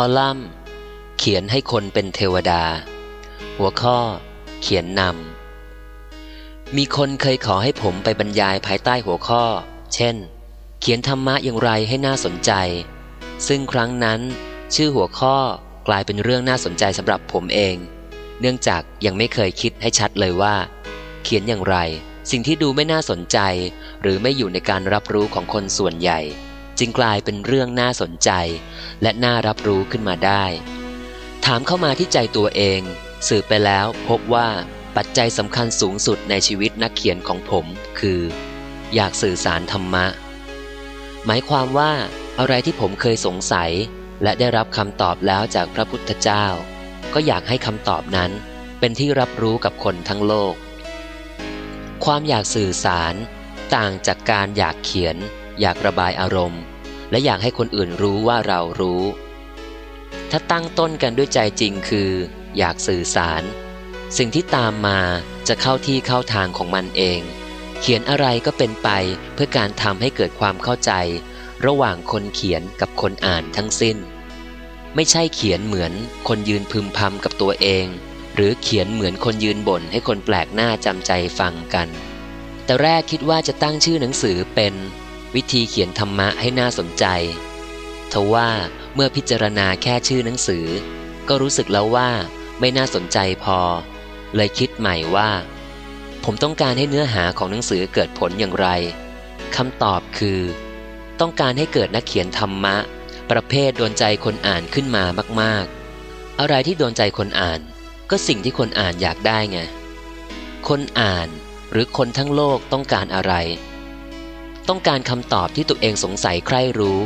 คอลัมน์ เขียนให้คนเป็นเทวดา หัวข้อ เขียนนำ มีคนเคยขอให้ผมไปบรรยายภายใต้หัวข้อ เช่น เขียนธรรมะอย่างไรให้น่าสนใจ ซึ่งครั้งนั้น ชื่อหัวข้อกลายเป็นเรื่องน่าสนใจสำหรับผมเอง เนื่องจากยังไม่เคยคิดให้ชัดเลยว่า เขียนอย่างไร สิ่งที่ดูไม่น่าสนใจ หรือไม่อยู่ในการรับรู้ของคนส่วนใหญ่ จึงกลายเป็นเรื่องน่าสนใจ และน่ารับรู้ขึ้นมาได้ ถามเข้ามาที่ใจตัวเอง สืบไปแล้วพบว่าปัจจัยสำคัญสูงสุดในชีวิตนักเขียนของผม คือ อยากสื่อสารธรรมะ หมายความว่าอะไรที่ผมเคยสงสัย และได้รับคำตอบแล้วจากพระพุทธเจ้า ก็อยากให้คำตอบนั้น เป็นที่รับรู้กับคนทั้งโลก ความอยากสื่อสาร ต่างจากการอยากเขียน อยากระบายอารมณ์ และอยากให้คนอื่นรู้ว่าเรารู้ ถ้าตั้งต้นกันด้วยใจจริงคือ อยากสื่อสาร สิ่งที่ตามมาจะเข้าที่เข้าทางของมันเอง เขียนอะไรก็เป็นไปเพื่อการทำให้เกิดความเข้าใจ ระหว่างคนเขียนกับคนอ่านทั้งสิ้น ไม่ใช่เขียนเหมือนคนยืนพึมพำกับตัวเอง หรือเขียนเหมือนคนยืนบ่นให้คนแปลกหน้าจำใจฟังกัน แต่แรกคิดว่าจะตั้งชื่อหนังสือเป็น วิธีเขียนธรรมะให้น่าสนใจ ทว่าเมื่อพิจารณาแค่ชื่อหนังสือ ก็รู้สึกแล้วว่าไม่น่าสนใจพอ เลยคิดใหม่ว่า ผมต้องการให้เนื้อหาของหนังสือเกิดผลอย่างไรคำตอบคือ ต้องการให้เกิดนักเขียนธรรมะ ประเภทโดนใจคนอ่านขึ้นมามากๆ อะไรที่โดนใจคนอ่าน ก็สิ่งที่คนอ่านอยากได้ไง คนอ่านหรือคนทั้งโลกต้องการอะไร ต้องการคำตอบที่ตัวเองสงสัยใคร่รู้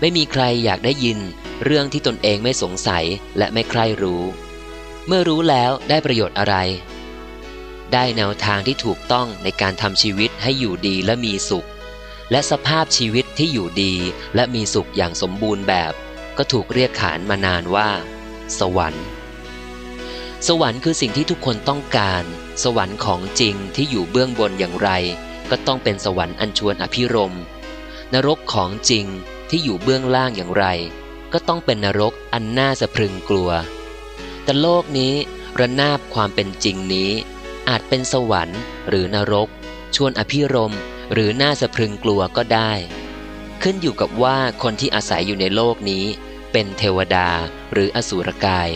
ไม่มีใครอยากได้ยิน เรื่องที่ตนเองไม่สงสัยและไม่ใคร่รู้ เมื่อรู้แล้วได้ประโยชน์อะไร ได้แนวทางที่ถูกต้องในการทำชีวิตให้อยู่ดีและมีสุข และสภาพชีวิตที่อยู่ดีและมีสุขอย่างสมบูรณ์แบบ ก็ถูกเรียกขานมานานว่า สวรรค์ สวรรค์คือสิ่งที่ทุกคนต้องการ สวรรค์ของจริงที่อยู่เบื้องบนอย่างไร ก็ต้องเป็นสวรรค์อันชวนอภิรมนรกของจริงที่อยู่เบื้องล่างอย่างไร ก็ต้องเป็นนรกอันน่าสะพรึงกลัว แต่โลกนี้ระนาบความเป็นจริงนี้ อาจเป็นสวรรค์หรือนรก ชวนอภิรมหรือน่าสะพรึงกลัวก็ได้ ขึ้นอยู่กับว่าคนที่อาศัยอยู่ในโลกนี้ เป็นเทวดาหรืออสูรกาย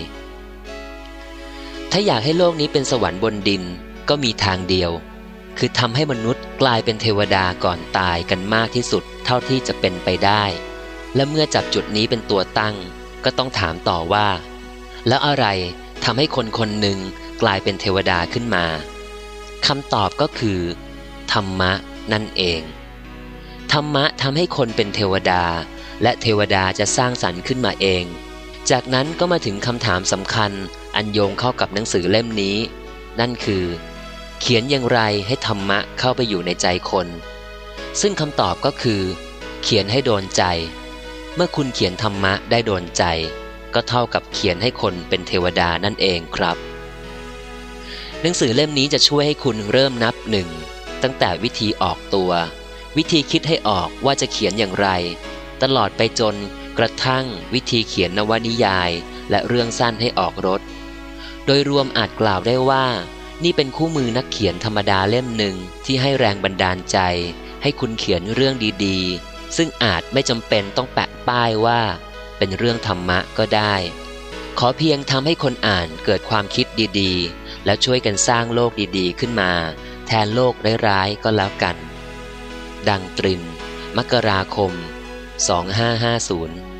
ถ้าอยากให้โลกนี้เป็นสวรรค์บนดินก็มีทางเดียว คือทำให้มนุษย์กลายเป็นเทวดาก่อนตายกันมากที่สุดเท่าที่จะเป็นไปได้ และเมื่อจับจุดนี้เป็นตัวตั้ง ก็ต้องถามต่อว่า แล้วอะไรทำให้คนคนหนึ่งกลายเป็นเทวดาขึ้นมาคำตอบก็คือ ธรรมะนั่นเอง ธรรมะทำให้คนเป็นเทวดา และเทวดาจะสร้างสรรค์ขึ้นมาเอง จากนั้นก็มาถึงคำถามสำคัญอันโยงเข้ากับหนังสือเล่มนี้ นั่นคือ เขียนอย่างไรให้ธรรมะเข้าไปอยู่ในใจคน ซึ่งคำตอบก็คือ เขียนให้โดนใจ เมื่อคุณเขียนธรรมะได้โดนใจ ก็เท่ากับเขียนให้คนเป็นเทวดานั่นเองครับ หนังสือเล่มนี้จะช่วยให้คุณเริ่มนับหนึ่งตั้งแต่วิธีออกตัว วิธีคิดให้ออกว่าจะเขียนอย่างไร ตลอดไปจนกระทั่งวิธีเขียนนวนิยาย และเรื่องสั้นให้ออกรถ โดยรวมอาจกล่าวได้ว่า นี่เป็นคู่มือนักเขียนธรรมดาเล่มหนึ่งที่ให้แรงบันดาลใจ ให้คุณเขียนเรื่องดีๆ ซึ่งอาจไม่จำเป็นต้องแปะป้ายว่า เป็นเรื่องธรรมะก็ได้ ขอเพียงทำให้คนอ่านเกิดความคิดดีๆ แล้วช่วยกันสร้างโลกดีๆ ขึ้นมา แทนโลกร้ายๆก็แล้วกัน ดังตริน มกราคม 2550